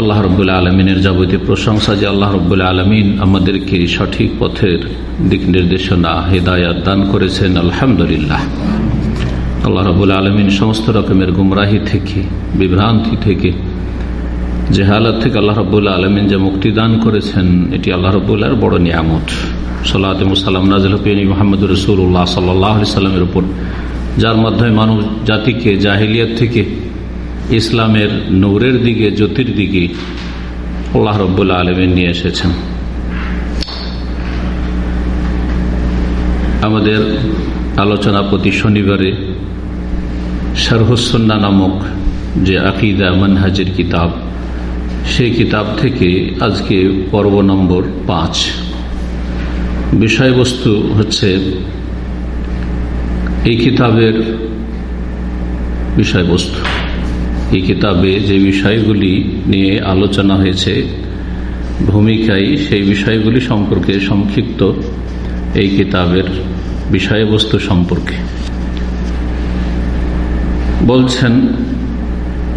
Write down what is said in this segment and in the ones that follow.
আল্লাহ রব্বুল আলমিনের যাবতীয় প্রশংসা যে আল্লাহ রব্বুল আলমিন আমাদেরকে সঠিক পথের দিক নির্দেশনা, হেদায়াত দান করেছেন, আলহামদুলিল্লাহ। আল্লাহ রবুল আলমিন সমস্ত রকমের গুমরাহি থেকে, বিভ্রান্তি থেকে যে হালত থেকে আল্লাহ রবুল্লা আলমিন যে মুক্তি দান করেছেন, এটি আল্লাহ রবুল্লার বড় নিয়ামত। সাল্লাহ মুসাল্লাম নাজিল হুপিনী মোহাম্মদ রসুল্লাহ সাল্লাহ সাল্লামের উপর, যার মাধ্যমে মানব জাতিকে, জাহিলিয়াত থেকে ইসলামের নৌরের দিকে, জ্যোতির দিকে আল্লাহ রব্বুল্লা আলমিন নিয়ে এসেছেন। আমাদের আলোচনা প্রতি শনিবারে শারহুসন্না নামক যে আকিদা মানহাজের কিতাব, সেই কিতাব থেকে আজকে পর্ব নম্বর পাঁচ। বিষয়বস্তু হচ্ছে, এই কিতাবের বিষয়বস্তু। এই কিতাবে যে বিষয়গুলি নিয়ে আলোচনা হয়েছে ভূমিকায় সেই বিষয়গুলি সম্পর্কে সংক্ষিপ্ত এই কিতাবের বিষয়বস্তু সম্পর্কে। বলছেন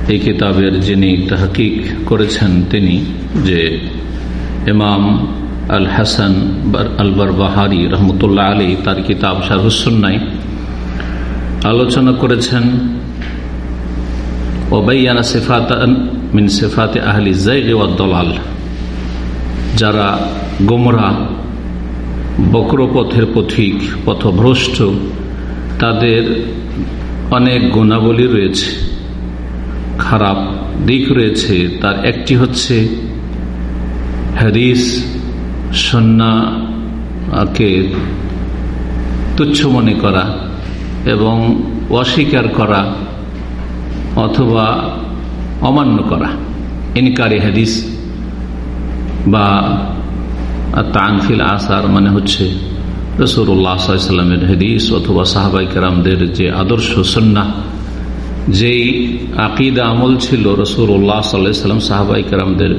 এই কিতাবের যিনি তাহকিক করেছেন তিনি যে ইমাম আল হাসান আলবার বাহারি রহমতুল্লাহ আলী তার কিতাব শারহুসন্নাই আলোচনা করেছেন যারা গোমরা, বক্রপথের পথিক, পথভ্রষ্ট, তাদের অনেক গুণাবলী রয়েছে। খারাপ দিক রয়েছে। তার একটি হচ্ছে হ্যারিস সন্নাকে তুচ্ছ মনে করা এবং অস্বীকার করা। অথবা অমান্য করা। ইনকারে হাদিস বা তানফিল আসার মানে হচ্ছে রসুল্লাহামের হাদিস অথবা সাহাবাই কেরামদের যে আদর্শ সন্না যেই আকিদা আমল ছিল রসুল্লাহ সাল্লাম সাহাবাই কেরামদের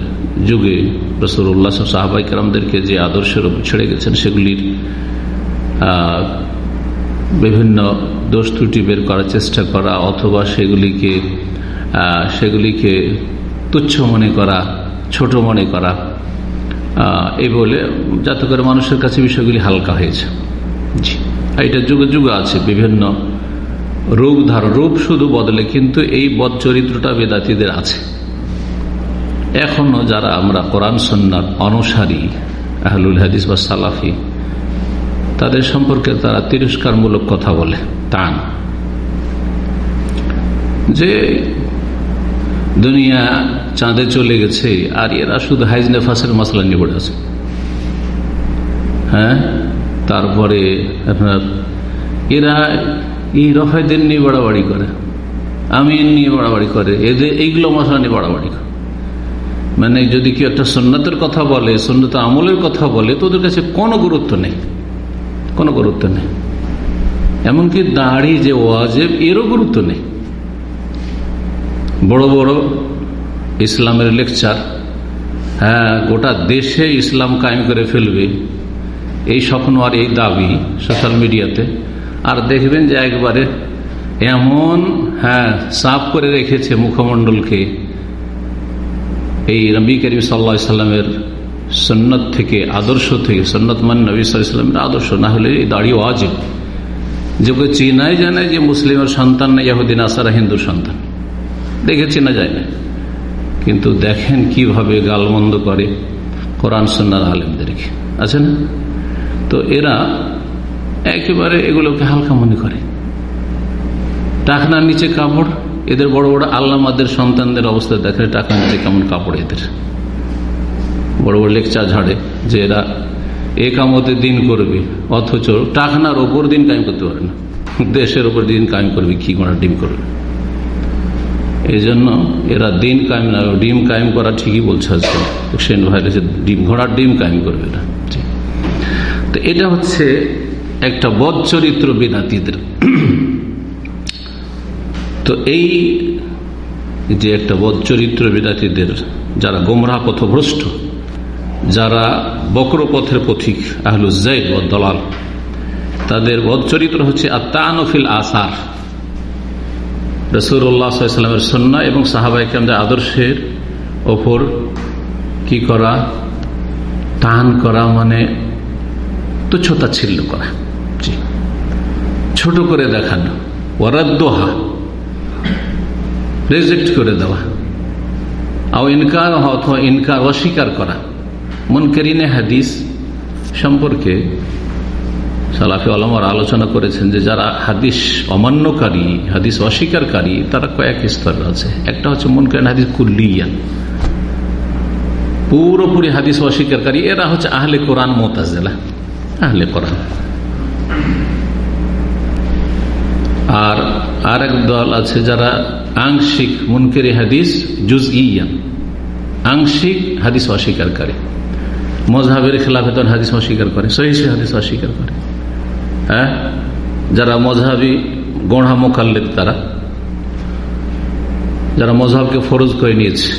যুগে রসুল্লাহ সাহাবাই কেরামদেরকে যে আদর্শের ছেড়ে গেছেন সেগুলির বিভিন্ন দোষ ত্রুটি বের করার চেষ্টা করা অথবা সেগুলিকে সেগুলিকে তুচ্ছ মনে করা, ছোট মনে করা এই বলে যাতে করে মানুষের কাছে বিষয়গুলি হালকা হয়েছে। জি। এটা যুগে যুগে আছে, বিভিন্ন রূপ ধারণ, রূপ শুধু বদলে, কিন্তু এই বদ চরিত্রটা বেদাতিদের আছে। এখনও যারা আমরা কোরআন সন্ন্যার অনুসারী, আহলুল হাদিস বা সালাফি তাদের সম্পর্কে তারা তিরস্কারমূলক কথা বলে, টান। যে দুনিয়া চাঁদে চলে গেছে, আর এরা শুধু হাইজ নেফাসের মশলা নিয়ে পড়ে আছে। হ্যাঁ? তারপরে আপনার, এরা এই রফায়দের নিয়ে বাড়াবাড়ি করে আমি নিয়ে বাড়াবাড়ি করে, এদের এইগুলো মশলা নিয়ে বাড়াবাড়ি করে। মানে যদি কেউ একটা সন্ন্যতের কথা বলে সন্ন্যত আমলের কথা বলে, তো ওদের কাছে কোনো গুরুত্ব নেই। কোনো গুরুত্ব নেই। এমনকি দাড়ি যে ওয়াজেব, এরও গুরুত্ব নেই। বড় বড় ইসলামের লেকচার হ্যাঁ গোটা দেশে ইসলাম কায়েম করে ফেলবে, এই স্বপ্ন আর এই দাবি সোশ্যাল মিডিয়াতে আর দেখবেন যে একবারে এমন হ্যাঁ সাফ করে রেখেছে মুখমণ্ডলকে। এই নবী করিম সাল্লা সাল্লামের সন্ন্যত থেকে, আদর্শ থেকে, সন্ন্যত মান নবী সাল্লামের আদর্শ, না হলে এই দাড়ি ওয়াজিব যে চিনাই জানে যে মুসলিমের সন্তান না ইয়াহুদ্দিন আসারা হিন্দুর সন্তান। দেখে চেনা যায় না। কিন্তু দেখেন কীভাবে গালমন্দ করে কোরআন সন্ন্যার আলেমদেরকে। আছে না? তো এরা একেবারে এগুলোকে হালকা মনে করে। টাকনার নিচে কাপড়, এদের বড় বড় আল্লামাদের সন্তানদের অবস্থা দেখে টাকা নিচে কেমন কাপড় এদের। বড় বড় লেকচার ঝাড়ে যে এরা এ কামতে দিন করবে, অথচ টাকনার ওপর দিন কায়েম করতে পারে না। দেশের ওপর দিন কায়েম করবে, কি করা ডিম করবে? এই জন্য এরা দিন কায়েম না, ডিম কায়েম করা ঠিকই বলছে আজকে। সেন ভাইরাসে ডিম, ঘোড়ার ডিম কায়েম করবে না তো এটা হচ্ছে একটা বদ চরিত্র বিনাতিদের তো এই যে একটা বদ চরিত্র বিনাতিদের যারা গোমরা পথভ্রষ্ট যারা বক্রপথের পথিক আহলুজাইদ ও দলাল, তাদের চরিত্র হচ্ছে আত্মানফিল আসার। রসুরামের সন্না এবং সাহাবাইকামদের আদর্শের ওপর কি করা? টান করা মানে তুচ্ছতা ছিল করা। ছোট করে দেখানো। ওরাদ্দোহা রেজেক্ট করে দেওয়া। আও ইনকার অথবা ইনকার অস্বীকার করা। মনকেরিনে হাদিস সম্পর্কে সালাফি আলমার আলোচনা করেছেন যে যারা হাদিস অমান্যকারী, হাদিস অস্বীকারী তারা কয়েক স্তর আছে। একটা হচ্ছে মন করেন হাদিস কুল্লিয়ান। পুরোপুরি হাদিস অস্বীকারী এরা হচ্ছে আহলে কোরআন মোতাজেলা, আহলে কোরআন। আর আরেক দল আছে যারা আংশিক মুনকেরি হাদিস জুজ ইয়ান আংশিক হাদিস অস্বীকারী মজহাবের খেলাফে হাদিস অস্বীকার করে, সহি হাদিস অস্বীকার করে। হ্যাঁ? যারা মজহাবি গড়া মোকাল্লেদ তারা, যারা মজহাবকে ফরজ করে নিয়েছে।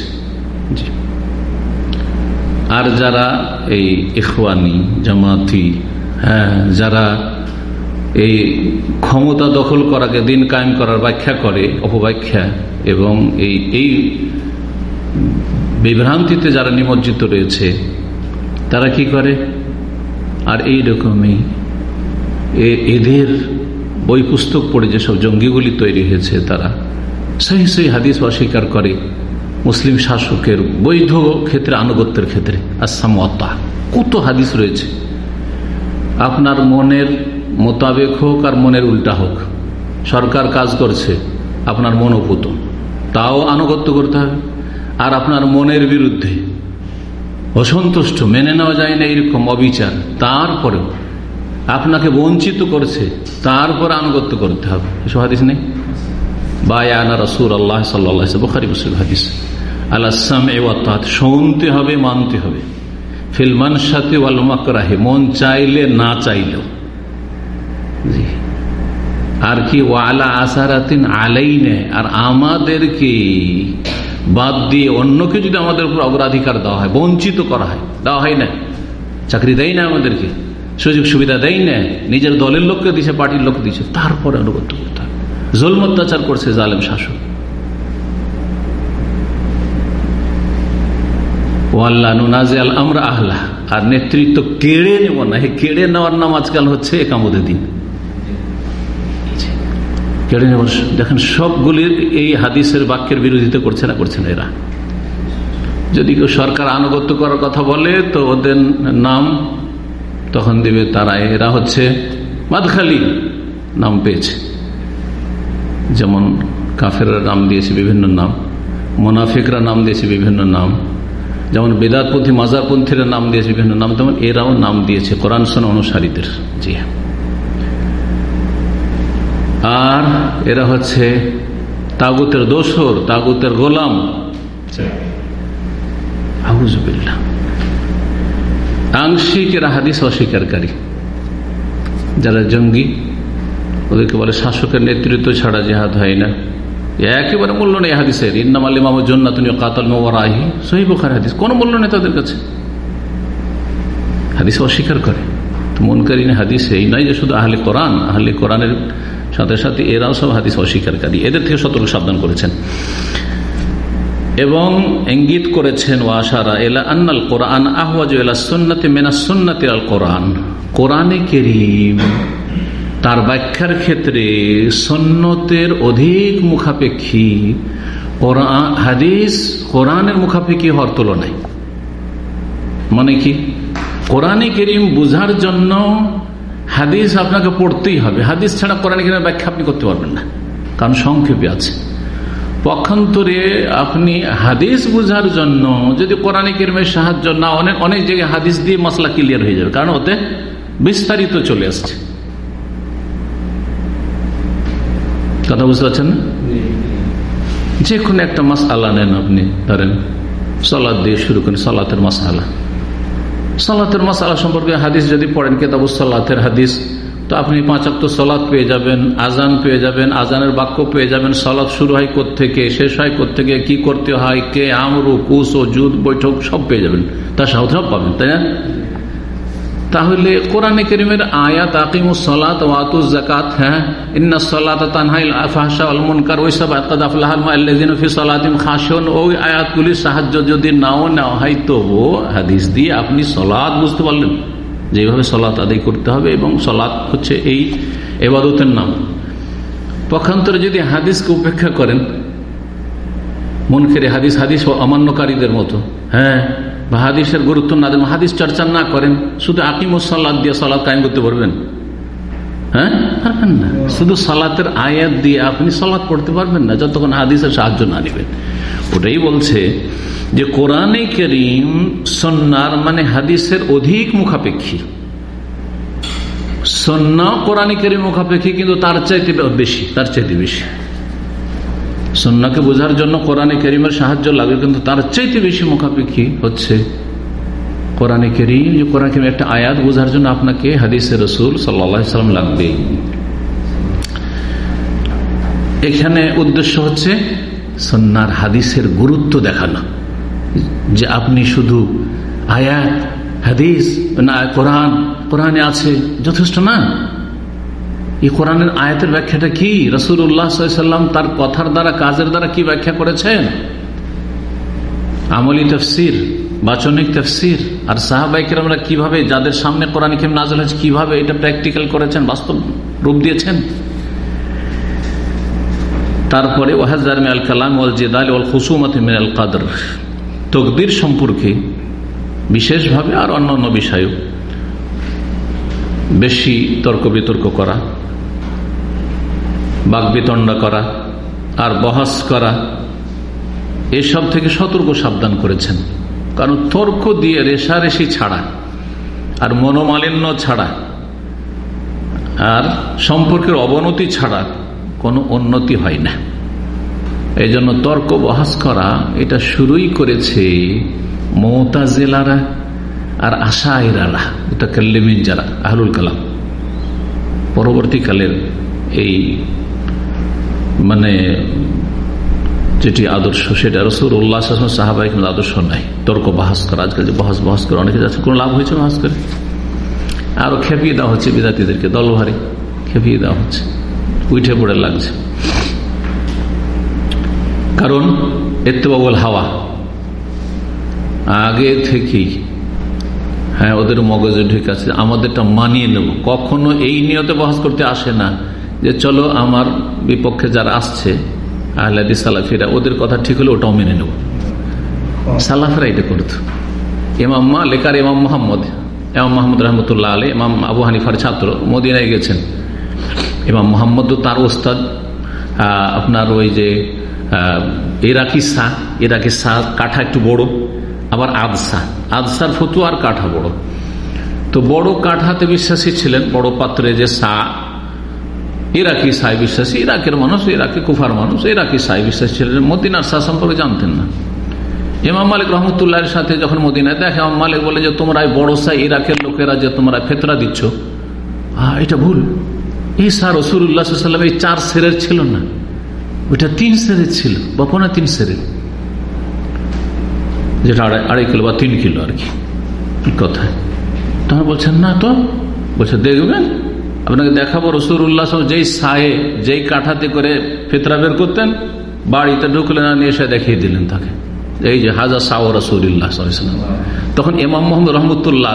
আর যারা এই ইখওয়ানি, জামাতি হ্যাঁ যারা এই ক্ষমতা দখল করাকে দিন কায়েম করার ব্যাখ্যা করে, অপব্যাখ্যা, এবং এই এই বিভ্রান্তিতে যারা নিমজ্জিত রয়েছে তারা কি করে? আর এই রকমই এদের বই পুস্তক পড়ে যেসব জঙ্গিগুলি তৈরি হয়েছে তারা। সেই সেই হাদিস অস্বীকার করে মুসলিম শাসকের বৈধ ক্ষেত্রে, আনুগত্যের ক্ষেত্রে। আসামতা কত হাদিস রয়েছে। আপনার মনের মোতাবেক হোক আর মনের উল্টা হোক, সরকার কাজ করছে, আপনার মনোপুত তাও আনুগত্য করতে হবে। আর আপনার মনের বিরুদ্ধে অসন্তুষ্ট, মেনে নেওয়া যায় না এরকম অবিচার। তারপরেও আপনাকে বঞ্চিত করছে, তারপর আনুগত্য করতে হবে। এসব হাদিস নেই? বায়ানা রসুর আল্লাহ সাল্লাহ বখারি মুসলিম হাদিস। আল্লাহাম শুনতে হবে, মানতে হবে। ফিলমান সাথে রাহে মন চাইলে না চাইলেও। আর কি, ওয়ালা আসারাতিন আলাই আর আমাদেরকে বাদ দিয়ে অন্যকে যদি আমাদের উপর অগ্রাধিকার দেওয়া হয়, বঞ্চিত করা হয়, দেওয়া হয় না। চাকরি দেয় না আমাদেরকে, সুযোগ সুবিধা দেয় না, নিজের দলের লোককে দিছে, পার্টির লোক দিছে, তারপরে অনুগত করতে হবে জলম অত্যাচার করছে জালেম শাসক। আমরা আহ্লা আর নেতৃত্ব কেড়ে নেব না। কেড়ে নেওয়ার নাম আজকাল হচ্ছে একামদের দিন। কেড়ে দেখেন, সবগুলির এই হাদিসের বাক্যের বিরোধিতা করছে না করছে না এরা। যদি কেউ সরকার আনুগত্য করার কথা বলে, তো ওদের নাম তখন দিবে তারা। এরা হচ্ছে মাদখালি নাম পেয়েছে। যেমন কাফেররা নাম দিয়েছে বিভিন্ন নাম, মোনাফিকরা নাম দিয়েছে বিভিন্ন নাম, যেমন বেদাতপন্থী, মাজারপন্থীরা নাম দিয়েছে বিভিন্ন নাম, তেমন এরাও নাম দিয়েছে কোরআন অনুসারীদের। জি হ্যাঁ। আর এরা হচ্ছে তাগুতের দোসর তাগুতের গোলাম। আহুজবিল্লা আংশিক এরা হাদিস অস্বীকারী। যারা জঙ্গি ওদেরকে বলে শাসকের নেতৃত্ব ছাড়া জেহাদ হয় না। একেবারে মূল্য নেই হাদিসের। ইন্নাম আলী মামুর জন্য তুমি কাতাল মোয়ারাহি সহি বোখার হাদিস। কোনো মূল্য নেই তাদের কাছে। হাদিস অস্বীকার করে। তো মনকারী হাদিস এই। নয় যে শুধু আহলে কোরআন। আহলে কোরআনের সাথে সাথে এরাও সব হাদিস অস্বীকারী। এদের থেকে সতর্ক, সাবধান করেছেন। এবং ইঙ্গিত করেছেন ওয়াশারা এলা আন্নাল কোরআন আহওয়াজ এলা সুন্নাতে মেনা সুন্নাতে আল কোরআন। কোরআনে কেরিম, তার ব্যাখ্যার ক্ষেত্রে সন্ন্যতের অধিক মুখাপেক্ষী হাদিস কোরআনের মুখাপেক্ষী হওয়ার তুলনায়। মানে কি? কোরআনে কেরিম বুঝার জন্য হাদিস আপনাকে পড়তেই হবে। হাদিস ছাড়া কোরআন কেরিমের ব্যাখ্যা আপনি করতে পারবেন না। কারণ সংক্ষেপে আছে। পক্ষান্তরে আপনি হাদিস বুঝার জন্য যদি কোরআন কেরমের সাহায্য না, অনেক অনেক জায়গায় হাদিস দিয়ে মশলা ক্লিয়ার হয়ে যাবে। কারণ ওতে বিস্তারিত চলে আসছে। কথা বুঝতে পারছেন যে কোনো একটা মাস আল্লাহ নেন আপনি, ধরেন, সলাদ দিয়ে শুরু করেন, সলাতের মাসালা সলাতের মশালা সম্পর্কে হাদিস যদি পড়েন কেতাবু সলাতের হাদিস, তো আপনি পাঁচাত্তর সলাদ পেয়ে যাবেন, আজান পেয়ে যাবেন, আজানের বাক্য পেয়ে যাবেন সলাদ শুরু হয় থেকে শেষ হয় থেকে কি করতে হয়, কে, আমরু, কুস ও জুদ বৈঠক সব পেয়ে যাবেন। তার সাহায্য পাবেন, তাই না? তাহলে কোরআনে করিমের আয়াত, আকিমুস সলাত ওয়াতুজ জাকাত হ্যাঁ? ইন্না সলাত তানহাইল আফাহশা আল মুনকার ওই সব আকাদ আফলাহাল মাল্লাযিন ফি সলাতিম খাশুন ওই আয়াতগুলির সাহায্য যদি নাও নেওয়া হয় তবু হাদিস দিয়ে আপনি সলাত বুঝতে পারলেন যেভাবে সলাত আদায় করতে হবে এবং সলাত হচ্ছে এই এবাদতের নাম। পক্ষান্তরে যদি হাদিসকে উপেক্ষা করেন মন খেরে হাদিস হাদিস অমান্যকারীদের মতো হ্যাঁ? হাদিসের গুরুত্ব না দেন হাদিস চর্চা না করেন, শুধু আকিমুসাল্লাদ দিয়ে সালাদ করতে পারবেন? হ্যাঁ? না। শুধু সালাতের আয়াত দিয়ে আপনি সালাদ পড়তে পারবেন না, যতক্ষণ হাদিসের সাহায্য না নেবেন। ওটাই বলছে যে, কোরআনে করিম সন্ন্যার মানে হাদিসের অধিক মুখাপেক্ষী। সন্না কোরআনে করিম মুখাপেক্ষী, কিন্তু তার চাইতে বেশি, তার চাইতে বেশি। সন্নাকে বোঝার জন্য কোরআনে করিমের সাহায্য লাগে, কিন্তু তার চাইতে বেশি মুখাপেক্ষী হচ্ছে কোরআনে করিম। যে কোরআন করিম একটা আয়াত বোঝার জন্য আপনাকে হাদিসের রসুল সাল্লাম লাগবে। এখানে উদ্দেশ্য হচ্ছে সন্ন্যার হাদিসের গুরুত্ব দেখানো। যে আপনি শুধু আয়াত, হাদিস না, কোরআন, কোরআনে আছে, যথেষ্ট না? এই কোরআনের আয়াতের ব্যাখ্যাটা কি? রসুল উল্লাহাম তার কথার দ্বারা, কাজের দ্বারা কি ব্যাখ্যা করেছেন? আমলি তফসির, বাচনিক তফসির। আর সাহাবাইকের আমরা কীভাবে, যাদের সামনে কোরআন খেম নাজল হয়েছে, কীভাবে এটা প্র্যাকটিক্যাল করেছেন, বাস্তব রূপ দিয়েছেন? তারপরে ওয়াহাজার মিয়াল কালাম ওয়াল জেদাল ওয়াল মিনাল কাদর। তকদির সম্পর্কে বিশেষভাবে আর অন্যান্য বিষয়েও বেশি তর্ক বিতর্ক করা। বাগবিতণ্ডা করা আর বহাস করা, এসব থেকে সতর্ক সাবধান করেছেন। কারণ তর্ক দিয়ে রেশারেশি ছাড়া আর মনোমালিন্য ছাড়া আর সম্পর্কের অবনতি ছাড়া কোনো উন্নতি হয় না। এই জন্য তর্ক বহাস করা, এটা শুরুই করেছে মমতাজেলারা আর আশা এরারা এটা কাল্লিমিন যারা, আহলুল কালাম। পরবর্তীকালের এই মানে যেটি আদর্শ, সেটা রসুর উল্লাহ সাহাবাই কিন্তু আদর্শ নাই। তর্ক বাহাস করা, আজকাল যে বহাস বহাস করে অনেকে যাচ্ছে, কোনো লাভ হয়েছে বাহাস করে? আরও খেপিয়ে দেওয়া হচ্ছে বিদ্যার্থীদেরকে দলভারে খেপিয়ে দেওয়া হচ্ছে, উঠে পড়ে লাগছে। কারণ এত্তবাবুল হাওয়া, আগে থেকেই হ্যাঁ ওদের মগজে ঢুকে আছে, আমাদেরটা মানিয়ে নেব। কখনো এই নিয়তে বহাস করতে আসে না। যে চলো আমার বিপক্ষে যারা আসছে আহলাদি সালাফিরা ওদের কথা ঠিক হলে ওটাও মেনে নেব। সালাফেরা এটা করত। ইমাম লেখার ইমাম মোহাম্মদ ইমাম মোহাম্মদ রহমতুল্লাহ আলী ইমাম আবু হানিফার ছাত্র মদিনায় গেছেন। ইমাম মোহাম্মদ তার ওস্তাদ। আপনার ওই যে ইরাকি শাহ ইরাকি শাহ কাঠা একটু বড় আবার আদসা আদসার ফতু আর কাঠা বড়। তো বড় কাঠাতে বিশ্বাসী ছিলেন বড় পাত্রে যে সা ইরাকি সাই বিশ্বাসী, ইরাকের মানুষ, ইরাকি কুফার মানুষ, ইরাকি সাই বিশ্বাসী ছিলেন। মদিনার শাহ সম্পর্কে জানতেন না। ইমাম মালিক রহমতুল্লাহের সাথে যখন মদিনায় দেখে, ইমাম মালিক বলে যে তোমরা বড় সাই ইরাকের লোকেরা যে তোমরা ফেতরা দিচ্ছ। এটা ভুল। এই সার রসুল্লাহাম এই চার সেরের ছিল না। ওইটা তিন সেরের ছিল বা পনেরো তিন সেরের। যেটা আড়াই আড়াই কিলো বা তিন কিলো আর কি। কথায় তখন বলছেন, না তো। বলছে, দেখবেন আপনাকে দেখাবো রসুর উল্লাহ যেই সায়ে, যেই কাঠাতে করে ফেতরা বের করতেন, বাড়িতে ঢুকলে না, নিয়ে এসে দেখিয়ে দিলেন তাকে। এই যে হাজা সাও রসুল্লাহ তখন এমাম মোহাম্মদ রহমতুল্লাহ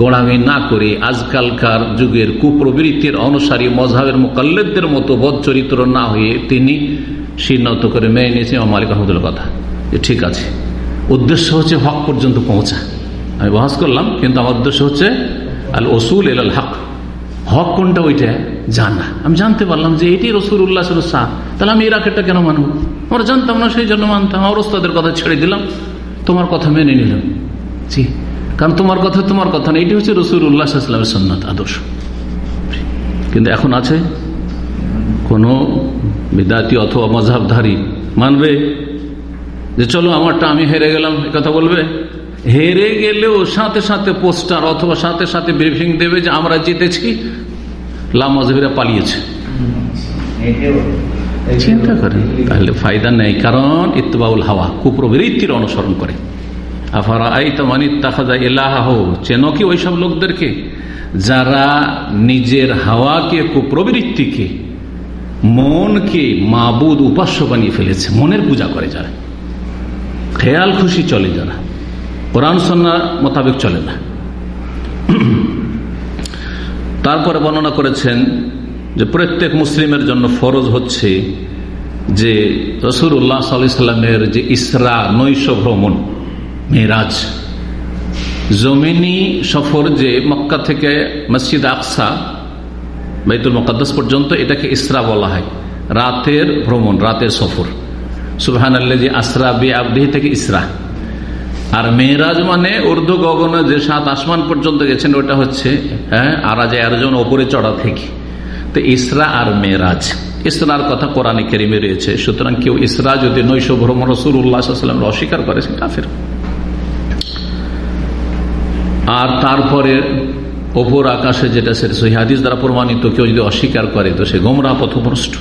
গোড়ামি না করে আজকালকার যুগের কুপ্রবৃত্তির অনুসারী মজাহের মোকাল্লেদের মতো বদ চরিত্র না হয়ে তিনি সিন্নত করে মেয়ে নিয়েছে ইমাম মালিক রহমতুল্লাহ কথা। ঠিক আছে। উদ্দেশ্য হচ্ছে হক পর্যন্ত পৌঁছা। আমি বহাস করলাম, কিন্তু আমার উদ্দেশ্য হচ্ছে আল ওসুল এল হক হক কোনটা ওইটা? জানা আমি জানতে পারলাম যে এটি রসুল উল্লাহ শাহ তাহলে আমি ইরাকেরটা কেন মানব? আমরা জানতাম না, সেই জন্য মানতাম। আমার ওস্তাদের কথা ছেড়ে দিলাম। তোমার কথা মেনে নিলাম। জি। কারণ তোমার কথা তোমার কথা না, এটি হচ্ছে রসুল উল্লাহামের সন্ন্যত আদর্শ। কিন্তু এখন আছে কোন বিদ্যার্থী অথবা মজাবধারী মানবে যে, চলো, আমারটা আমি হেরে গেলাম কথা বলবে? হেরে গেলেও সাথে সাথে পোস্টার অথবা সাথে সাথে ব্রিফিং দেবে যে আমরা জিতেছি লামজহিরা পালিয়েছে। চিন্তা করেন, তাহলে ফায়দা নেই, কারণ ইতবাউল হাওয়া কুপ্রবৃত্তির অনুসরণ করে। আফারা এলাহ চেন কি ওইসব লোকদেরকে? যারা নিজের হাওয়াকে, কুপ্রবৃত্তিকে, মনকে মাবুদ উপাস্য বানিয়ে ফেলেছে, মনের পূজা করে যারা। খেয়াল খুশি চলে যারা। কোরআন সন্না মোতাবেক চলে না। তারপরে বর্ণনা করেছেন যে প্রত্যেক মুসলিমের জন্য ফরজ হচ্ছে যে রসুর উল্লাহ সাল্লামের যে ইসরা, নৈশ ভ্রমণ মেরাজ জমিনি সফর যে মক্কা থেকে মসজিদ আকসা, বাইতুল মকাদ্দাস পর্যন্ত এটাকে ইসরা বলা হয়। রাতের ভ্রমণ, রাতের সফর। সুবহান আল্লাহ আসরা বি আবদিহি থেকে ইসরা। আর মেয়েরাজ মানে উর্দু গগনে যে সাত আসমান পর্যন্ত গেছেন, ওটা হচ্ছে হ্যাঁ আর আরাজে আরজন ওপরে চড়া থেকে। তো ইসরা আর মেয়েরাজ। ইসরার কথা কোরআনে কেরিমে রয়েছে। সুতরাং কেউ ইসরা যদি নৈশ ভ্রমণ রসুল উল্লাহাম অস্বীকার করে, সে কাফের। আর তারপরে ওপর আকাশে যেটা সে সহিদিস দ্বারা প্রমাণিত, কেউ যদি অস্বীকার করে, তো সে গোমরা পথভ্রষ্ট।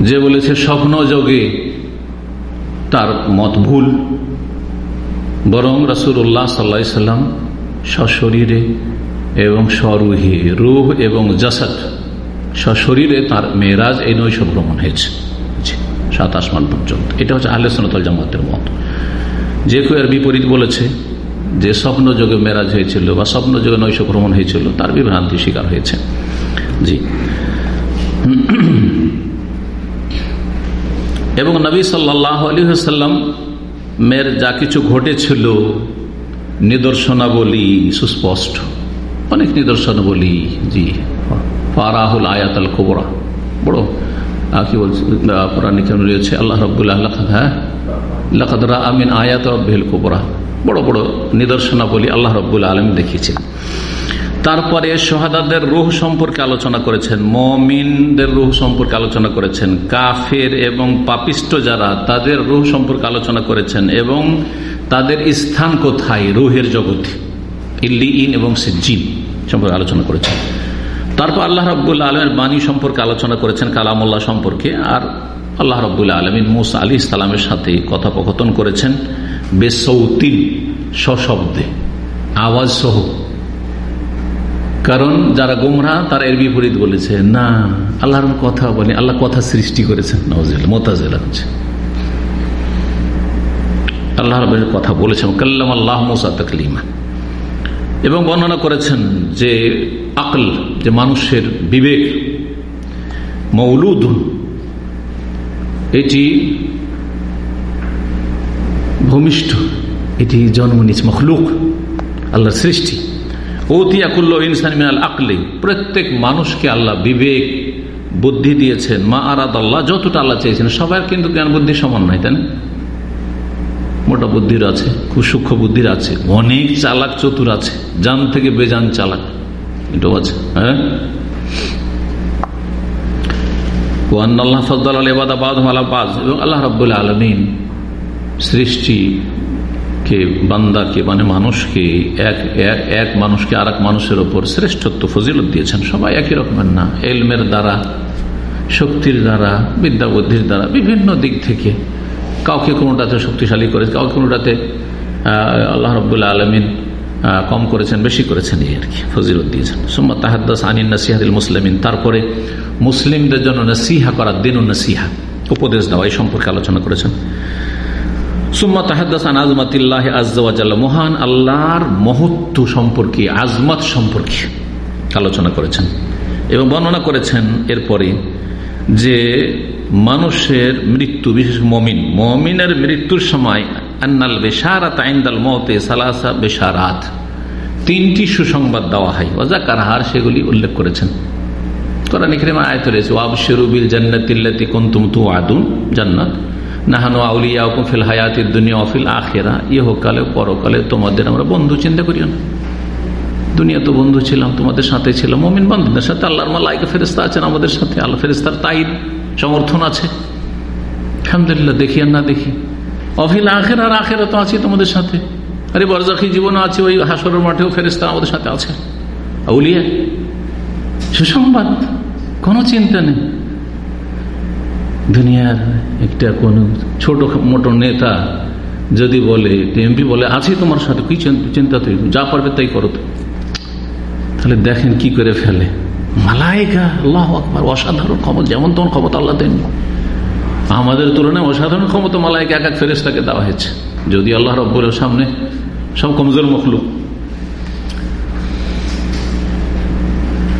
যে বলেছে স্বপ্ন যোগে তার মত ভুল। বরং রাসুল্লাহ সাল্লা সাল্লাম সশরীরে এবং স্বরুহি রুহ এবং জাসাদ সশরীরে তার মেয়েরাজ এই নৈশ ভ্রমণ হয়েছে। সাত আসমান পর্যন্ত। এটা হচ্ছে আহলে সনতল জামাতের মত। যে কেউ এর বিপরীত বলেছে যে স্বপ্ন যোগে মেরাজ হয়েছিল বা স্বপ্ন যোগে নৈশ ভ্রমণ হয়েছিল, তার বিভ্রান্তি শিকার হয়েছে। জি। এবং নবী সাল্লাহ আলী মেয়ের যা কিছু ঘটেছিল, নিদর্শনাবলী সুস্পষ্ট। অনেক নিদর্শনাবলী, জি। ফারাহুল আয়াতাল কোবরা। বড় কি বলছে পুরানিক রয়েছে? আল্লাহ রব্বুল্লাহ হ্যাঁ? আমিন আয়াত রব্বিল কোবরা। বড় বড় নিদর্শনাবলী আল্লাহ রব্বুল আলম দেখিয়েছেন। তারপরে সোহাদাদের রুহ সম্পর্কে আলোচনা করেছেন, মমিনদের রুহ সম্পর্কে আলোচনা করেছেন, কাফের এবং পাপিষ্ট যারা, তাদের রুহ সম্পর্কে আলোচনা করেছেন এবং তাদের স্থান কোথায়? রুহের জগতে। ইল্লি, ইন এবং সিজিন সম্পর্কে আলোচনা করেছেন। তারপর আল্লাহ রব্বুল্লা আলমের বাণী সম্পর্কে আলোচনা করেছেন, কালামুল্লাহ সম্পর্কে, আর আল্লাহ রব্বুল্লা আলমিন মুসা আলী ইসলামের সাথে কথোপকথন করেছেন, বেসৌতিন সশব্দে, আওয়াজ সহ। কারণ যারা গুমরা, তারা এর বিপরীত বলেছে, না, আল্লাহর কথা বলে আল্লাহ কথা সৃষ্টি করেছেন। হচ্ছে। আল্লাহ কথা বলেছেন কাল্লাম আল্লাহ মুসা তকলিমা। এবং বর্ণনা করেছেন যে, আকল, যে মানুষের বিবেক মৌলুদ এটি ভূমিষ্ঠ, এটি জন্ম নিচ মখলুক, আল্লাহর সৃষ্টি। প্রত্যেক মানুষকে আল্লাহ বিবেক, বুদ্ধি দিয়েছেন। মা আরাদ আল্লাহ যতটা আল্লাহ চেয়েছেন, সবার কিন্তু জ্ঞান বুদ্ধি সমান নাই তাই না? মোটা বুদ্ধির আছে, খুব সূক্ষ্ম বুদ্ধির আছে, অনেক চালাক চতুর আছে জান থেকে বেজান চালাক। এটাও আছে হ্যাঁ? আল্লাহ ফদ্দাল এবং আলমিন সৃষ্টিকে বান্দাকে মানে মানুষকে এক এক মানুষকে আর মানুষের ওপর শ্রেষ্ঠত্ব, ফজিলত দিয়েছেন। সবাই একই রকমের না। এলমের দ্বারা, শক্তির দ্বারা বিদ্যা বুদ্ধির দ্বারা, বিভিন্ন দিক থেকে। কাউকে কোনোটাতে শক্তিশালী করেছে, কাউকে কোনোটাতে আল্লাহ রব্বুল্লাহ আলমিন কম করেছেন, বেশি করেছেন, এই আর কি, ফজিলত দিয়েছেন। সুম্মা তাহাদ্দাস আনিন নাসিহাদিল মুসলিমিন, তারপরে মুসলিমদের জন্য নাসিহা করার দিন নাসিহা, উপদেশ দেওয়া, এই সম্পর্কে আলোচনা করেছেন। সুম্মা তাহাদ্দাস আন আজমাতিল্লাহ আজ্লা মহান আল্লাহর মহত্ব সম্পর্কে, আজমত সম্পর্কে আলোচনা করেছেন। এবং বর্ণনা করেছেন এরপরে যে মানুষের মৃত্যু, বিশেষ মমিন, মমিনের মৃত্যুর সময় আন্নাল বেসারাত আইন্দাল মতে সালাসা বেসারাত তিনটি সুসংবাদ দেওয়া হয়। ওজা কারহার সেগুলি উল্লেখ করেছেন। কোরআন ইকরিমা আয়ত রয়েছে ওয়াব শেরুবিল জান্নাতিল্লাতি কুনতুম তু আদুন জান্নাত। নাহানু আউলিয়া ফিল হায়াতির দুনিয়া অফিল আখেরা। ইহকালে পরকালে তোমাদের আমরা বন্ধু চিন্তা করিও না। দুনিয়া তো বন্ধু ছিলাম, তোমাদের সাথে ছিলাম। মমিন বন্ধুদের সাথে আল্লাহর মালাইকা ফেরিস্তা আছেন, আমাদের সাথে আল্লাহ ফেরিস্তার তাইদ সমর্থন আছে। আলহামদুলিল্লাহ, দেখি আর না দেখি। অফিল আখের, আর আখের তো আছি তোমাদের সাথে। আরে বরজাখি জীবনও আছে, ওই হাসরের মাঠেও ফেরেস্তা আমাদের সাথে আছে। আউলিয়া, সুসংবাদ, কোনো চিন্তা নেই। দুনিয়ার একটা কোন ছোট মোটো নেতা যদি বলে এমপি বলে, আছি তোমার সাথে, কি চিন্তা তুই? যা পারবে তাই করো তাহলে দেখেন কি করে ফেলে। মালাইকা আল্লাহ আকবর, অসাধারণ ক্ষমতা, যেমন তোমার ক্ষমতা আল্লাহ দেন আমাদের তুলনায় অসাধারণ ক্ষমতা মালাইকা এক এক ফেরেস্তাকে দেওয়া হয়েছে। যদি আল্লাহ রব্বরের সামনে সব কমজোর মখলুক।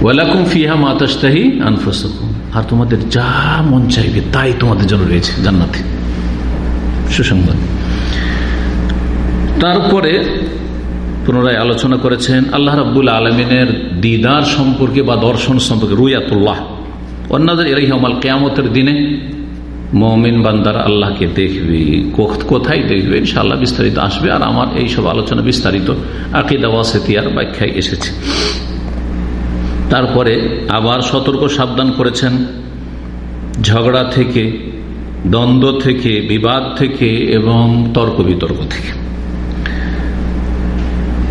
ওয়ালাকুম ফিহা মাতাস্তাহি আনফুসকুম। আর তোমাদের যা মন চাইবে তাই তোমাদের জন্য রয়েছে জান্নাতে। সুসংবাদ। তারপরে পুনরায় আলোচনা করেছেন আল্লাহ রাবুল আলমিনের দিদার সম্পর্কে বা দর্শন সম্পর্কে, রুয়াতুল্লাহ। অন্যদের এরাই আমাল কেয়ামতের দিনে মমিন বান্দার আল্লাহকে দেখবে কোথায় দেখবে? ইনশাআল্লাহ বিস্তারিত আসবে। আর আমার এইসব আলোচনা বিস্তারিত আকিদা ওয়াসেতিয়ার ব্যাখ্যায় এসেছে। তারপরে আবার সতর্ক সাবধান করেছেন। ঝগড়া থেকে, দ্বন্দ্ব থেকে, বিবাদ থেকে এবং তর্ক বিতর্ক থেকে।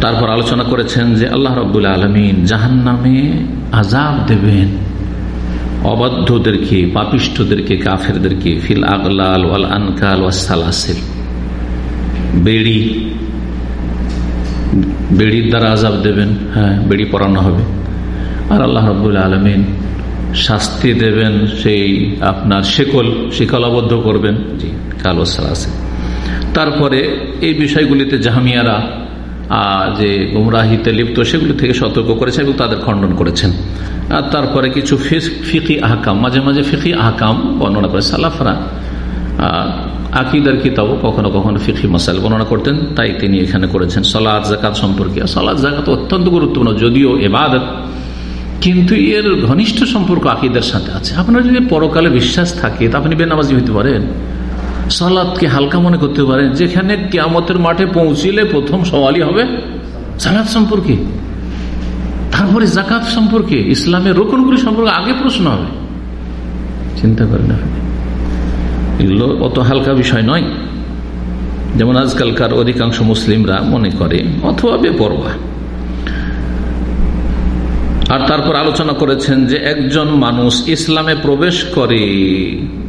তারপর আলোচনা করেছেন যে আল্লাহ রব্দুল আলমিন জাহান নামে আজাব দেবেন। অবাধ্যদেরকে, পাপিষ্ঠদেরকে, কাফেরদেরকে, ফিল আগলাল ওয়াল আনকাল ওয়াসালাসিল বেড়ি, বেড়ির দ্বারা আজাব দেবেন। হ্যাঁ বেড়ি পরানো হবে। আর আল্লাহ রব্বুল আলমিন শাস্তি দেবেন সেই আপনার শেকল, শিকলাবদ্ধ করবেন। জি, কালো সালাসে। তারপরে এই বিষয়গুলিতে জাহামিয়ারা যে গুমরাহিতে লিপ্ত, সেগুলি থেকে সতর্ক করেছে এবং তাদের খণ্ডন করেছেন। আর তারপরে কিছু ফিকি আহকাম, মাঝে মাঝে ফিকি আহকাম বর্ণনা করে। সালাফরা আকিদার কিতাবও কখনো কখনো ফিকি মশাল বর্ণনা করতেন, তাই তিনি এখানে করেছেন। সলাদ জাকাত সম্পর্কে সলাদ জাকাত অত্যন্ত গুরুত্বপূর্ণ, যদিও এবাদত কিন্তু এর ঘনিষ্ঠ সম্পর্ক আকিদের সাথে আছে। আপনার যদি পরকালে বিশ্বাস থাকে, তা আপনি বেনামাজি হইতে পারেন। সালাদকে হালকা মনে করতে পারেন। যেখানে কেয়ামতের মাঠে পৌঁছিলে প্রথম সওয়ালই হবে সালাদ সম্পর্কে। তারপরে জাকাত সম্পর্কে, ইসলামের রোকনগুলি সম্পর্কে আগে প্রশ্ন হবে। চিন্তা করেন এগুলো অত হালকা বিষয় নয়। যেমন আজকালকার অধিকাংশ মুসলিমরা মনে করে, অথবা বেপরোয়া। আর তারপর আলোচনা করেছেন যে একজন মানুষ ইসলামে প্রবেশ করে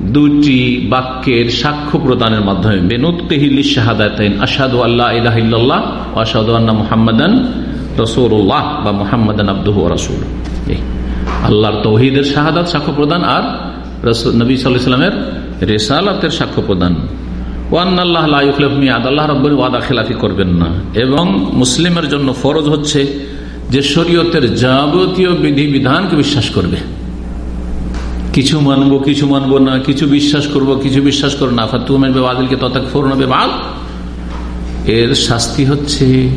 দুটি বাক্যের সাক্ষ্য প্রদানের মাধ্যমে বেনুৎকেহিলি শাহাদাতাইন আসাদু আল্লাহ ইলাহিল্লাহ আসাদু আন্না মোহাম্মদান রসুল্লাহ বা মোহাম্মদান আব্দুহ রসুল আল্লাহর তৌহিদের শাহাদাত সাক্ষ্য প্রদান আর নবী সাল্লামের রেসালাতের সাক্ষ্য প্রদান। ওয়ান আল্লাহ আল্লাহ রব্বর ওয়াদা খেলাফি করবেন না। এবং মুসলিমের জন্য ফরজ হচ্ছে যে শরীয়তের যাবতীয় বিধি বিধানকে বিশ্বাস করবে। কিছু মানব কিছু মানব না, কিছু বিশ্বাস করব, কিছু বিশ্বাস করব না। ফাতুমের বেবাদিলকে তথাক ফোরন বেবাদ এর শাস্তি হচ্ছে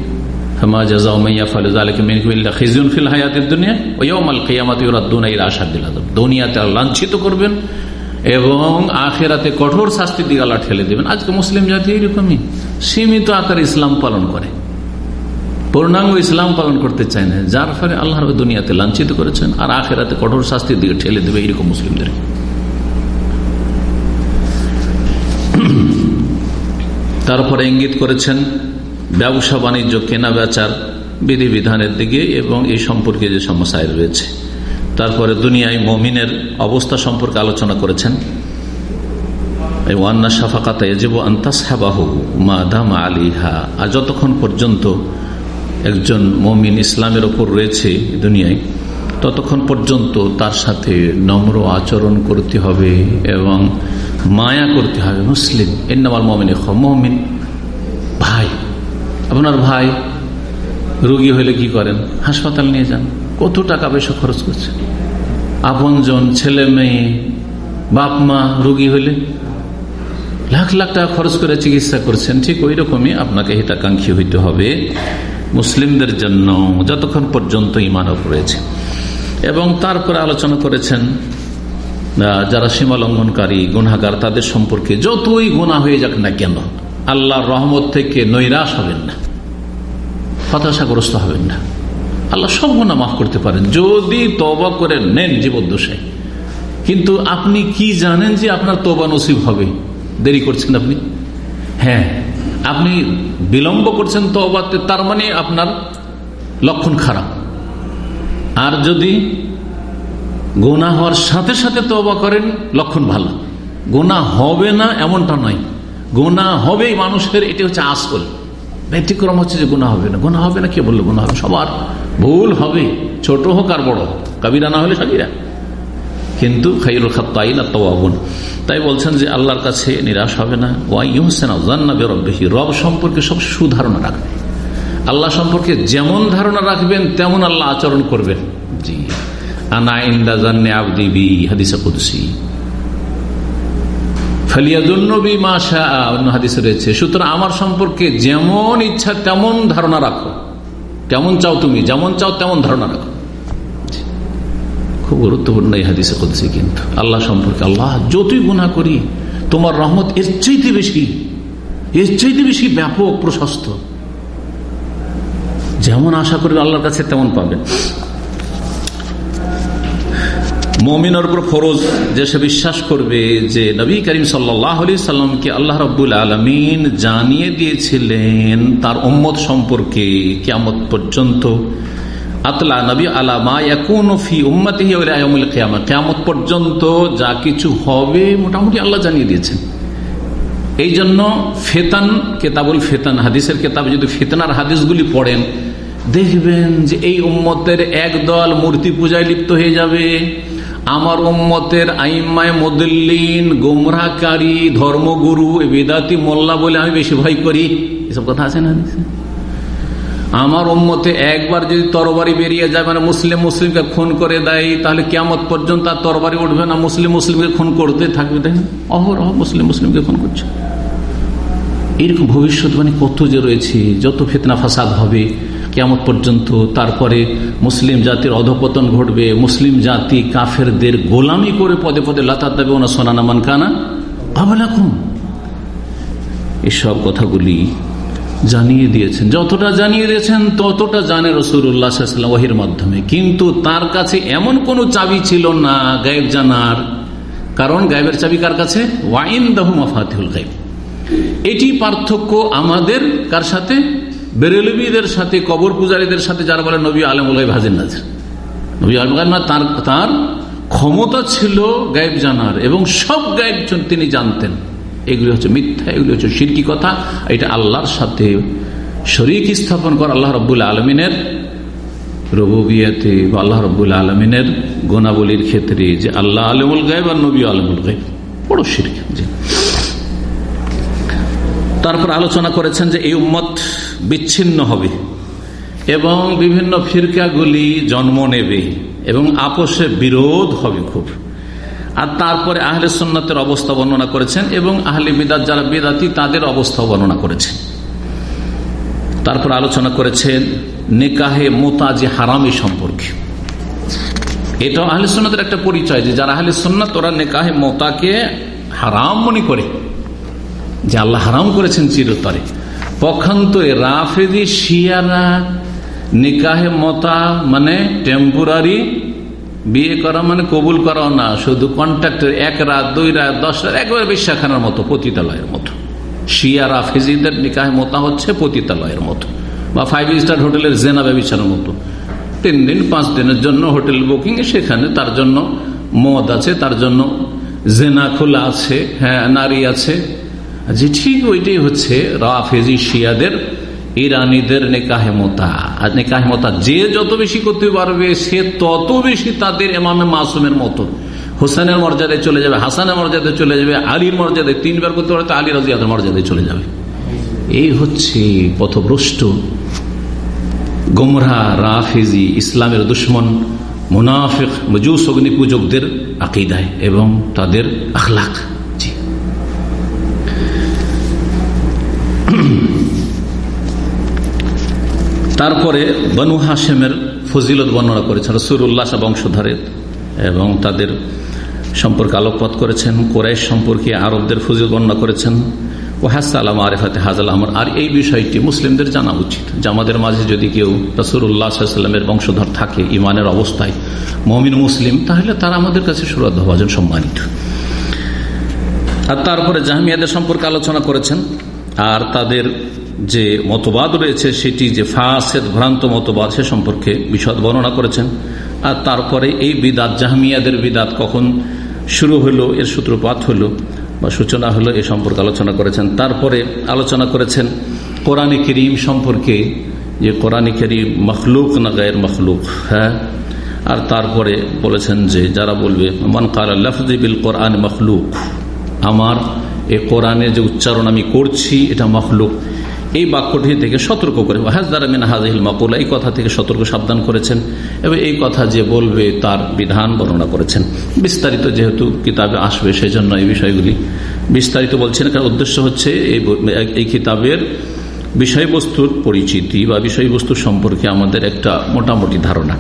লাঞ্ছিত করবেন এবং আখেরাতে কঠোর শাস্তি দিকে আল্লাহ ঠেলে দেবেন। আজকে মুসলিম জাতি এরকমই সীমিত আকার ইসলাম পালন করে। পূর্ণাঙ্গ ইসলাম পালন করতে চায় না। যার ফলে আল্লাহ দুনিয়াতে লাঞ্ছিত করেছেন আর আখেরাতে কঠোর শাস্তির দিকে ঠেলে দেবে এইরকম মুসলিমদের। তারপরে ইঙ্গিত করেছেন, ব্যবসা বাণিজ্য, কেনা বেচার বিধিবিধানের দিকে এবং এই সম্পর্কে যে সমস্যায় রয়েছে। তারপরে দুনিয়ায় মমিনের অবস্থা সম্পর্কে আলোচনা করেছেন। ওয়ান্না সাফাকাতা এজেব আন্তাসহাবাহু মা দাম আলিহা। আর যতক্ষণ পর্যন্ত একজন মমিন ইসলামের ওপর রয়েছে দুনিয়ায়, ততক্ষণ পর্যন্ত তার সাথে নম্র আচরণ করতে হবে এবং মায়া করতে হবে। মুসলিম এর নামাল মমিন মমিন ভাই, আপনার ভাই রুগী হলে কি করেন? হাসপাতাল নিয়ে যান। কত টাকা পয়সা খরচ করছে? আপনজন ছেলে মেয়ে, বাপ মা রুগী হলে লাখ লাখ টাকা খরচ করে চিকিৎসা করছেন। ঠিক ওই রকমই আপনাকে হিতাকাঙ্ক্ষী হইতে হবে। মুসলিমদের জন্য যতক্ষণ পর্যন্ত ইমানত রয়েছে। এবং তারপরে আলোচনা করেছেন যারা সীমা লঙ্ঘনকারী গুনাগার তাদের সম্পর্কে যতই গুণা হয়ে যাক না কেন, আল্লাহর রহমত থেকে নৈরাশ হবেন না, হতাশাগ্রস্ত হবেন না। আল্লাহ সব গুণা মাফ করতে পারেন, যদি তবা করে নেন জীবদ্দশায়। কিন্তু আপনি কি জানেন যে আপনার তোবা নসিব হবে? দেরি করছেন আপনি? হ্যাঁ আপনি বিলম্ব করছেন তোবাতে তার মানে আপনার লক্ষণ খারাপ। আর যদি গোনা হওয়ার সাথে সাথে তবা করেন, লক্ষণ ভালো। গোনা হবে না এমনটা নয়। গোনা হবেই মানুষের, এটি হচ্ছে আসল। ব্যতিক্রম হচ্ছে যে গুণা হবে না। গুণা হবে না, কে বলল? গুণা হবে সবার। ভুল হবে, ছোট হোক আর বড় হোক। কাবিরা না হলে সাবিরা কিন্তু তাই বলছেন যে আল্লাহর কাছে নিরাশ হবে না। ওয়াই হোসেন জান্নাবে রব্বেহি রব সম্পর্কে সব সুধারণা রাখবে। আল্লাহ সম্পর্কে যেমন ধারণা রাখবেন, তেমন আল্লাহ আচরণ করবেন। জি। আনা ইন্দা জান্নে আবদিবি হাদিসা কুদসি। অন্য রয়েছে। সুতরাং আমার সম্পর্কে যেমন ইচ্ছা, তেমন ধারণা রাখো। কেমন চাও তুমি, যেমন চাও তেমন ধারণা রাখো। খুব গুরুত্বপূর্ণ এই হাদিসে করছি কিন্তু। আল্লাহ সম্পর্কে আল্লাহ যতই গুণা করি, তোমার রহমত এর চাইতে বেশি, এর চাইতে বেশি ব্যাপক, প্রশস্ত। যেমন আশা করবে আল্লাহর কাছে তেমন পাবেন। মমিনের উপর ফরজ যে সে বিশ্বাস করবে যে নবী করিম সাল্লি সাল্লামকে আল্লাহ রব্বুল আলমিন জানিয়ে দিয়েছিলেন তার উম্মত সম্পর্কে কেমত পর্যন্ত। আতলা নবী আলামা ফি উম্মতিহি কেয়ামত কেয়ামত পর্যন্ত যা কিছু হবে মোটামুটি আল্লাহ জানিয়ে দিয়েছেন। এই জন্য ফেতান কেতাবুল ফেতান, হাদিসের কেতাবে যদি ফেতনার হাদিসগুলি পড়েন, দেখবেন যে এই উম্মতের একদল মূর্তি পূজায় লিপ্ত হয়ে যাবে। আমার উম্মতের আইম্মায় মদুল্লিন গোমরাকারী ধর্মগুরু বেদাতি মোল্লা বলে আমি বেশি ভয় করি। এসব কথা আছে না আমার উম্মতে একবার যদি তরবারি বেরিয়ে যায় মানে মুসলিম মুসলিমকে খুন করে দেয়, তাহলে কেমন পর্যন্ত আর তরবারি উঠবে না। মুসলিম মুসলিমকে খুন করতে থাকবে, তাই অহরহ মুসলিম মুসলিমকে খুন করছে। এরকম ভবিষ্যৎবাণী কত যে রয়েছে, যত ফেতনা ফাসাদ হবে কেমন পর্যন্ত। তারপরে মুসলিম জাতির অধপতন ঘটবে, মুসলিম জাতি কাফেরদের গোলামি করে পদে পদে লাতার দেবে, ওনা সোনানা মানকানা আবলাকুম এসব কথাগুলি জানিয়ে দিয়েছেন। যতটা জানিয়ে দিয়েছেন, ততটা জানে রসুল্লাহাম ওহির মাধ্যমে। কিন্তু তার কাছে এমন কোন চাবি ছিল না, গায়েব জানার। কারণ গায়েবের চাবি কার কাছে? ওয়াইন দাহু মাফাতিহুল গাইব এটি পার্থক্য আমাদের কার সাথে? বেরেলবিদের সাথে, কবর পূজারীদের সাথে, যারা বলে নবী আলমুল হাজির নাজির। নবী আলম তার তার ক্ষমতা ছিল গায়েব জানার এবং সব গায়েব তিনি জানতেন। এগুলি হচ্ছে মিথ্যা, এগুলি হচ্ছে সিরকি কথা। এটা আল্লাহর সাথে শরিক স্থাপন করা আল্লাহ রব্বুল আলমিনের রবুবিয়াতে বা আল্লাহ রব্বুল আলমিনের গোনাবলির ক্ষেত্রে যে আল্লাহ আলমুল গায়েব আর নবী আলমুল গায়েব। বড় সিরক তারপর আলোচনা করেছেন যে এই উম্মত বিচ্ছিন্ন হবে এবং বিভিন্ন ফিরকাগুলি জন্ম নেবে এবং আপোষে বিরোধ হবে খুব। আর তারপরে আহলে সন্ন্যতের অবস্থা বর্ণনা করেছেন এবং আহলে বিদাত যারা বেদাতি, তাদের অবস্থা বর্ণনা করেছেন তারপর আলোচনা করেছেন নেকাহে মোতাজে হারামি সম্পর্কে। এটা আহলে সন্ন্যতের একটা পরিচয় যে যারা আহলে সন্ন্যত ওরা নেকাহে মোতাকে হারাম মনে করে। যে আল্লাহ হারাম করেছেন চিরতরে। পক্ষান্তরে রাফেদি শিয়ারা, নিকাহে মতা মানে টেম্পোরারি বিয়ে করা মানে কবুল করাও না, শুধু কন্ট্রাক্টের এক রাত, দুই রাত, দশ রাত, একবার বিশ্বাখানার মতো, পতিতালয়ের মতো। শিয়া, রাফেজিদের নিকাহে মতা হচ্ছে পতিতালয়ের মতো। বা ফাইভ স্টার হোটেলের জেনা ব্যবসার মতো। তিন দিন, পাঁচ দিনের জন্য হোটেল বুকিং সেখানে তার জন্য মদ আছে, তার জন্য জেনা খোলা আছে হ্যাঁ নারী আছে। যে ঠিক ওইটাই হচ্ছে রাফেজি শিয়াদের ইরানিদের নেকাহেমতা আর নেকাহেমতা যে যত বেশি করতে পারবে, সে তত বেশি তাদের এমামে মাসুমের মতো। হোসেনের মর্যাদায় চলে যাবে, হাসানের মর্যাদায় চলে যাবে, আলীর মর্যাদায় তিনবার করতে পারে আলী রাজিয়াদের মর্যাদায় চলে যাবে। এই হচ্ছে পথভ্রষ্ট গোমরা, রাফেজি, ইসলামের দুশ্মন, মুনাফিক, মজুস অগ্নি পূজকদের আকিদায় এবং তাদের আখলাখ তারপরে বনু হাসেমের ফজিলত বর্ণনা করেছেন। রসুল্লাহ বংশধরের এবং তাদের সম্পর্কে আলোকপাত করেছেন, কোরাইশ সম্পর্কে আরবদের ফজিল বর্ণনা করেছেন। ও হাসা আলাম আরেফাতে হাজাল আমার। আর এই বিষয়টি মুসলিমদের জানা উচিত যে আমাদের মাঝে যদি কেউ রসুল্লাহামের বংশধর থাকে ইমানের অবস্থায়, মমিন মুসলিম, তাহলে তারা আমাদের কাছে সুরদ্ধাভাজন সম্মানিত। আর তারপরে জাহামিয়াদের সম্পর্কে আলোচনা করেছেন। আর তাদের যে মতবাদ রয়েছে, সেটি যে ফাঁসেদ ভ্রান্ত মতবাদ, সে সম্পর্কে বিশদ বর্ণনা করেছেন। আর তারপরে এই বিদাত, জাহামিয়াদের বিদাত কখন শুরু হলো, এর সূত্রপাত হলো বা সূচনা হলো, এ সম্পর্কে আলোচনা করেছেন। তারপরে আলোচনা করেছেন কোরআন করিম সম্পর্কে, যে কোরআন করিম মখলুক না গায়ের মখলুক হ্যাঁ? আর তারপরে বলেছেন যে, যারা বলবে, মান কাল লফজিবিল কোরআন মখলুক, আমার এই কোরআনের যে উচ্চারণ আমি করছি, এটা মখলুক। এই বাক্যটি থেকে সতর্ক করে হাজদারামিন হাজিল মাকুল এই কথা থেকে সতর্ক, সাবধান করেছেন। এবং এই কথা যে বলবে, তার বিধান বর্ণনা করেছেন। বিস্তারিত যেহেতু কিতাবে আসবে, সেজন্য এই বিষয়গুলি বিস্তারিত বলছেন কারণ উদ্দেশ্য হচ্ছে এই কিতাবের বিষয়বস্তুর পরিচিতি বা বিষয়বস্তু সম্পর্কে আমাদের একটা মোটামুটি ধারণা।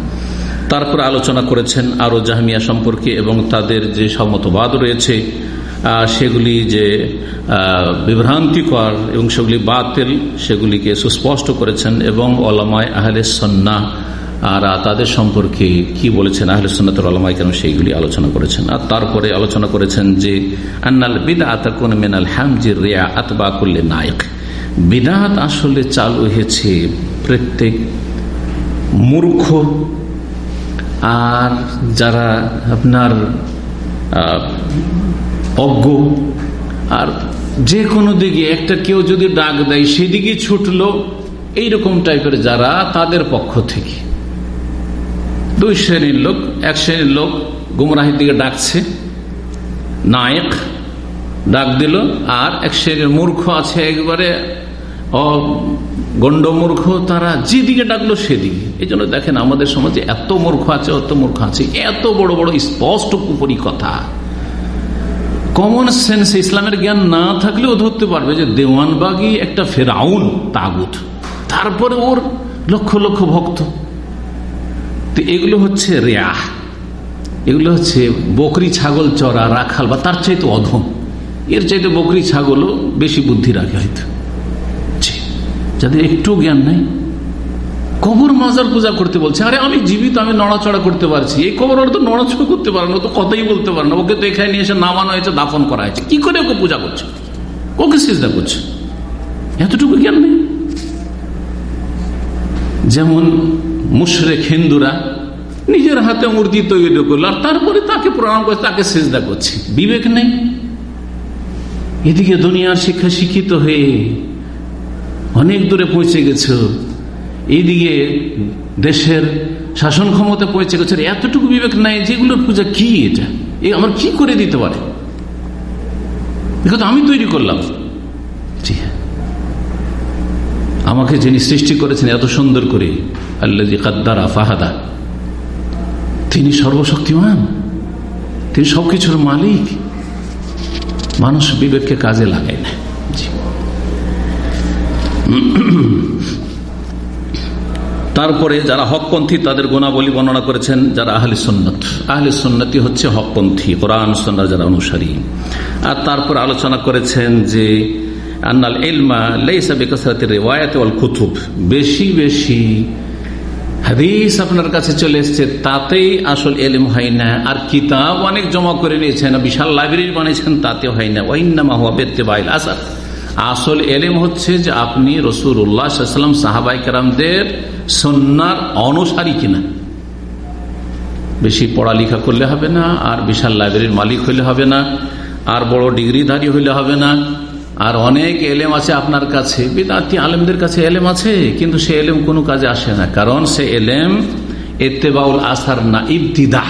তারপর আলোচনা করেছেন আরও জাহামিয়া সম্পর্কে এবং তাদের যে সমতবাদ রয়েছে সেগুলি যে বিভ্রান্তিকর এবং সেগুলি বাতিল, সেগুলিকে সুস্পষ্ট করেছেন এবং ওলামায় আহলে সন্না আর তাদের সম্পর্কে কি বলেছেন? আহলে সন্ন্যতের ওলামায় কেন সেইগুলি আলোচনা করেছেন। আর তারপরে আলোচনা করেছেন যে, আন্নাল বিদা আতাকুন মেনাল হামজির রিয়া আতবা করলে নায়ক। বিদাত আসলে চালু হয়েছে প্রত্যেক মূর্খ আর যারা আপনার অজ্ঞ আর যে কোনো দিকে একটা কেউ যদি ডাক দেয়, সেদিকে ছুটলো, এইরকম টাইপের যারা, তাদের পক্ষ থেকে। দুই শ্রেণির লোক, এক শ্রেণির লোক গুমরাহির দিকে ডাকছে। নায়ক ডাক দিল, আর এক শ্রেণির মূর্খ আছে একবারে গণ্ড মূর্খ তারা যেদিকে ডাকলো সেদিকে। এই জন্য দেখেন আমাদের সমাজে এত মূর্খ আছে, অত মূর্খ আছে। এত বড় বড় স্পষ্ট কুপুরি কথা। কমন সেন্স ইসলামের জ্ঞান না থাকলেও ধরতে পারবে যে দেওয়ানবাগি একটা ফেরাউন তাগুত। তারপরে ওর লক্ষ লক্ষ ভক্ত। তো এগুলো হচ্ছে রেয়া এগুলো হচ্ছে বকরি, ছাগল, চড়া, রাখাল বা তার চাইতে অধম। এর চাইতে বকরি, ছাগলও বেশি বুদ্ধি রাখে হয়তো। যাদের একটু জ্ঞান নাই কবর মাজার পূজা করতে বলছে, আরে আমি জীবিত, আমি নড়াচড়া করতে পারছি। এই কবর ওরা তো নড়াচড়া করতে পারে না তো কথাই বলতে পারে না। ওকে তো এখানে নিয়ে এসে নামানো হয়েছে, দাফন করা হয়েছে। কি করে ওকে পূজা করছে? ওকে সিজদা করছে। এতটুকু জ্ঞান নেই? যেমন মুশরেক হিন্দুরা নিজের হাতে মূর্তি তৈরি করল, আর তারপরে তাকে প্রণাম করছে, তাকে সেজদা করছে। বিবেক নেই? এদিকে দুনিয়ার শিক্ষা শিক্ষিত হয়ে অনেক দূরে পৌঁছে গেছে। এইদিকে দেশের শাসন ক্ষমতা পৌঁছে গেছে এতটুকু বিবেক নাই যেগুলোর পূজা কি এটা? এ আমার কি করে দিতে পারে? আমি তৈরি করলাম। জি হ্যাঁ। আমাকে যিনি সৃষ্টি করেছেন এত সুন্দর করে আল্লাহ ফাহাদা, তিনি সর্বশক্তিমান। তিনি সবকিছুর মালিক। মানুষ বিবেককে কাজে লাগায় না। তারপরে যারা হকপন্থী, তাদের গুণাবলী বর্ণনা করেছেন যারা আহলি সন্ন্যত আহলি সন্ন্যতি হচ্ছে হকপন্থী, কোরআন সন্ন্যার যারা অনুসারী। আর তারপর আলোচনা করেছেন যে, আন্নাল এলমা লেসা বেকসরাতের রেওয়ায়াত অল কুতুব। বেশি বেশি হাদিস আপনার কাছে চলে এসছে, তাতেই আসল এলিম হয় না। আর কিতাব অনেক জমা করে নিয়েছেন, বিশাল লাইব্রেরি বানিয়েছেন তাতে হয় না। ওয়াইন্নামা হওয়া বেতে বাইল আসাদ। আসল এলেম হচ্ছে যে আপনি রসুর উল্লাহাম সাহাবাই কারামদের সন্ন্যার অনুসারী কিনা? বেশি পড়ালেখা করলে হবে না, আর বিশাল লাইব্রেরির মালিক হইলে হবে না, আর বড় ডিগ্রিধারী হইলে হবে না, আর অনেক এলেম আছে আপনার কাছে বেদাতি আলেমদের কাছে এলেম আছে, কিন্তু সে এলেম কোনো কাজে আসে না, কারণ সে এলেম এতেবাউল আসার না ইবতিদা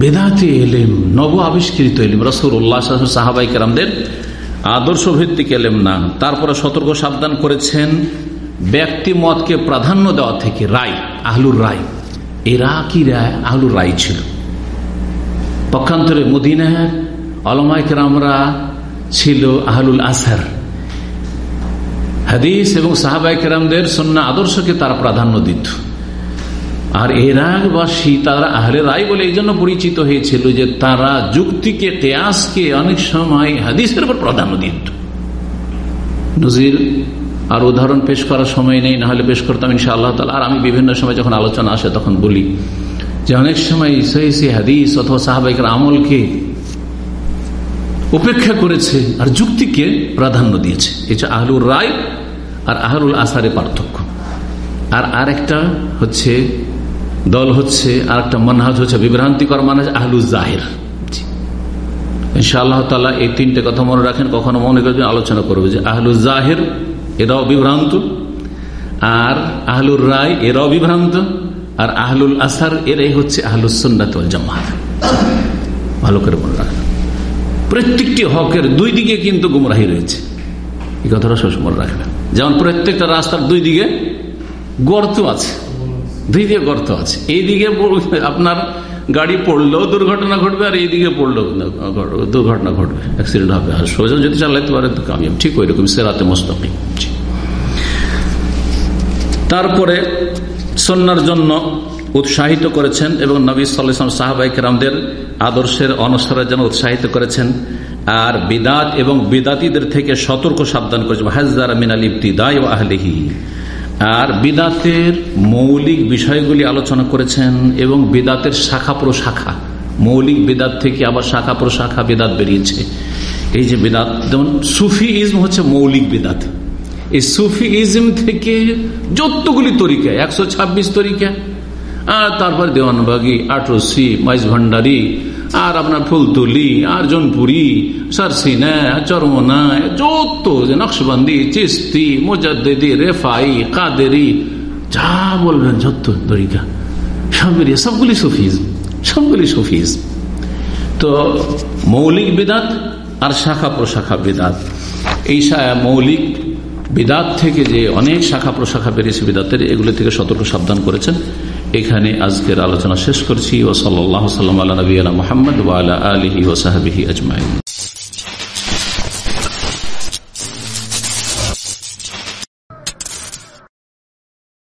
বেদাতি এলেম, নব আবিষ্কৃত এলিম রসুর উল্লাহ সাহাবাই কেরামদের আদর্শ ভিত্তিক এলেম না। তারপরে সতর্ক সাবধান করেছেন ব্যক্তি মতকে প্রাধান্য দেওয়া থেকে রায়, আহলুর রায়। এরা কি রায়, আহলুর রায় ছিল। পক্ষান্তরে মদিনার অলমাইকরামরা ছিল আহলুল আসার। হাদিস এবং সাহাবাইকেরামদের সন্না আদর্শকে তারা প্রাধান্য দিত। আর এরাকবাসী তারা আহলে রায় বলে এই জন্য পরিচিত হয়েছিল যে তারা যুক্তিকে, কেয়াসকে অনেক সময় হাদিসের উপর প্রাধান্য দিত। নজির আর উদাহরণ পেশ করার সময় নেই, না হলে পেশ করতাম ইনশা আল্লাহ তালা আর আমি বিভিন্ন সময় যখন আলোচনা আসে তখন বলি যে অনেক সময় সহি হাদিস অথবা সাহাবাহিকের আমলকে উপেক্ষা করেছে আর যুক্তিকে প্রাধান্য দিয়েছে। এটা আহলুর রায় আর আহরুল আসারে পার্থক্য। আর আরেকটা হচ্ছে, দল হচ্ছে আর একটা মানহাজ হচ্ছে বিভ্রান্তিকর মানহাজ আহলুল জাহের। ইনশাআল্লাহ তালা এই তিনটে কথা মনে রাখেন, কখনো মনে করবেন, আলোচনা করবে যে আহলুল জাহের এরাও বিভ্রান্ত। আর আহলুর রায় এরাও বিভ্রান্ত। আর আহলুল আসার এরাই হচ্ছে আহলুল সন্ন্যাত জামাত। ভালো করে মনে রাখবেন প্রত্যেকটি হকের দুই দিকে কিন্তু গুমরাহি রয়েছে। এই কথাটা সবসময় রাখবেন। যেমন প্রত্যেকটা রাস্তার দুই দিকে গর্ত আছে। দুই দিকে গর্ত আছে। এইদিকে আপনার গাড়ি পড়লেও দুর্ঘটনা ঘটবে আর এইদিকে পড়লেও দুর্ঘটনা ঘটবে অ্যাক্সিডেন্ট হবে। আর সোজা যদি চালাইতে পারে তো কামিয়াব। ঠিক ওই রকম সেরাতে মোস্তফি তারপরে সন্ন্যার জন্য উৎসাহিত করেছেন এবং নবী সাল্লাম সাহাবাইক রামদের আদর্শের অনুসরণের জন্য উৎসাহিত করেছেন। আর বিদাত এবং বিদাতিদের থেকে সতর্ক সাবধান করেছেন। হাজারা মিনাল ইবতিদায় ও আহলিহি। আর বিদাতের মৌলিক বিষয়গুলি আলোচনা করেছেন এবং বিদাতের শাখা প্রশাখা মৌলিক বেদাত থেকে আবার শাখা প্রশাখা বেদাত বেরিয়েছে। এই যে বেদাত, যেমন সুফি ইজম হচ্ছে মৌলিক বেদাত। এই সুফি ইজম থেকে যতগুলি তরিকা, একশো ছাব্বিশ তরিকা, আর তারপর দেওয়ানবাগি আটরসি মাইজ ভান্ডারি আর আপনার ফুলতুলি আর জনপুরি, সারসিনা, চরমনা, যত যে নকশবন্দি, চিস্তি মোজাদ্দি রেফাই, কাদেরি, যা বলবেন যত তরিকা সব বেরিয়ে সবগুলি সফিজ সবগুলি সফিজ। তো মৌলিক বিদাত আর শাখা প্রশাখা বিদাত। এই মৌলিক বিদাত থেকে যে অনেক শাখা প্রশাখা বেরিয়েছে বিদাতের, এগুলো থেকে সতর্ক সাবধান করেছেন। এখানে আজকের আলোচনা শেষ করছি ও সাল্লাম আল্লাহ নবীনা মোহাম্মদ ওয়ালা আলহি ওসাহাবিহি আজমাইন।